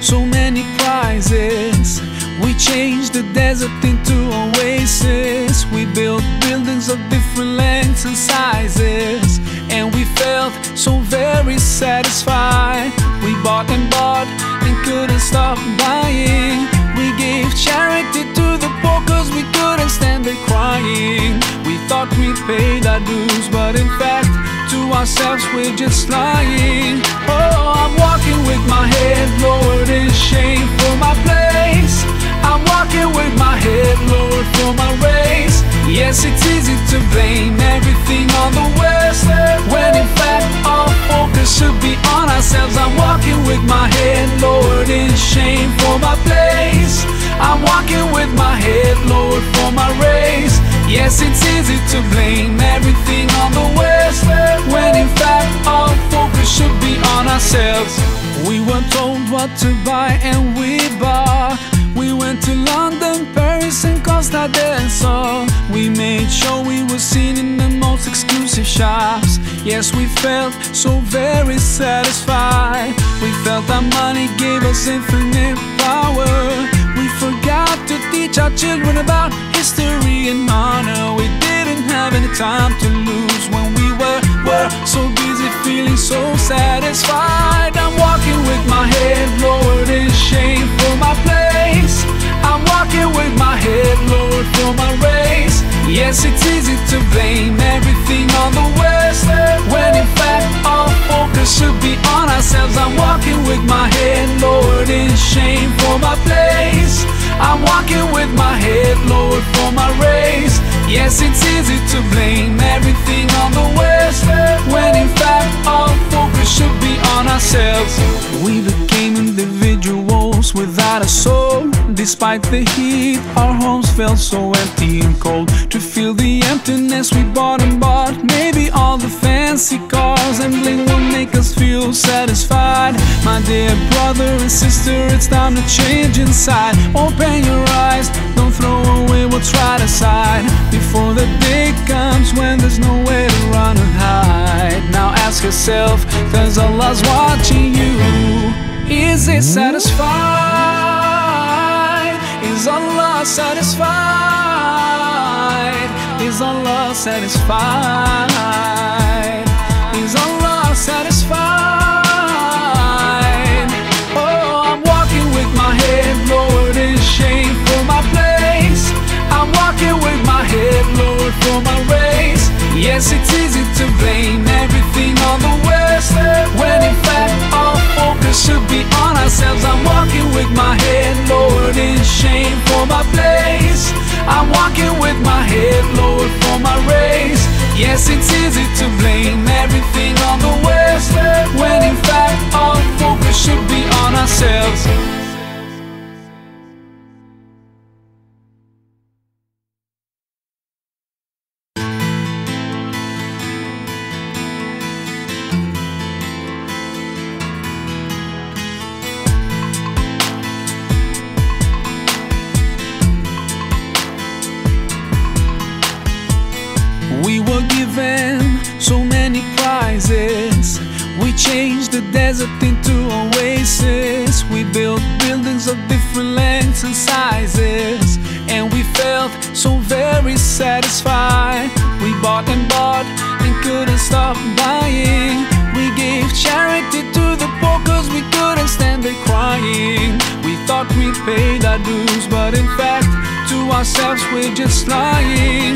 so many prizes. We changed the desert into oasis. We built buildings of different lengths and sizes. And we felt so very satisfied. We bought and bought and couldn't stop buying. We gave charity to the poor cause we couldn't stand the crying. We thought we paid our dues, but in fact, to ourselves we're just lying. Yes, it's easy to blame everything on the West when in fact all focus should be on ourselves. I'm walking with my head lowered in shame for my place. I'm walking with my head lowered for my race. Yes, it's easy to blame everything on the West when in fact all focus should be on ourselves. We were told what to buy and we bought. We went to London, Paris, and Costa del sure we were seen in the most exclusive shops. Yes, we felt so very satisfied. We felt our money gave us infinite power. We forgot to teach our children about Yes, it's easy to blame everything on the West when in fact all focus should be on ourselves. I'm walking with my head lowered in shame for my place. I'm walking with my head lowered for my race. Yes, it's easy to blame everything on the West when in fact all focus should be on ourselves. We became individuals without a soul. Despite the heat, our homes felt so empty and cold. To feel the emptiness we bought and bought, maybe all the fancy cars and bling will make us feel satisfied. My dear brother and sister, it's time to change inside. Open your eyes, don't throw away what's right aside. Before the day comes when there's nowhere to run and hide. Now ask yourself, cause Allah's watching you. Is it satisfied? Is Allah satisfied? Is Allah satisfied? Is Allah satisfied? Oh, I'm walking with my head lowered in shame for my place. I'm walking with my head lowered for my race. Yes, it's easy to blame everything on the West when in fact all focus should be on ourselves. I'm with my head lowered in shame for my place. I'm walking with my head lowered for my race. Yes, it's easy to blame everything on the West when in fact all focus should be on ourselves. We changed the desert into oasis. We built buildings of different lengths and sizes. And we felt so very satisfied. We bought and bought and couldn't stop buying. We gave charity to the poor cause we couldn't stand the crying. We thought we paid our dues, but in fact, to ourselves we're just lying.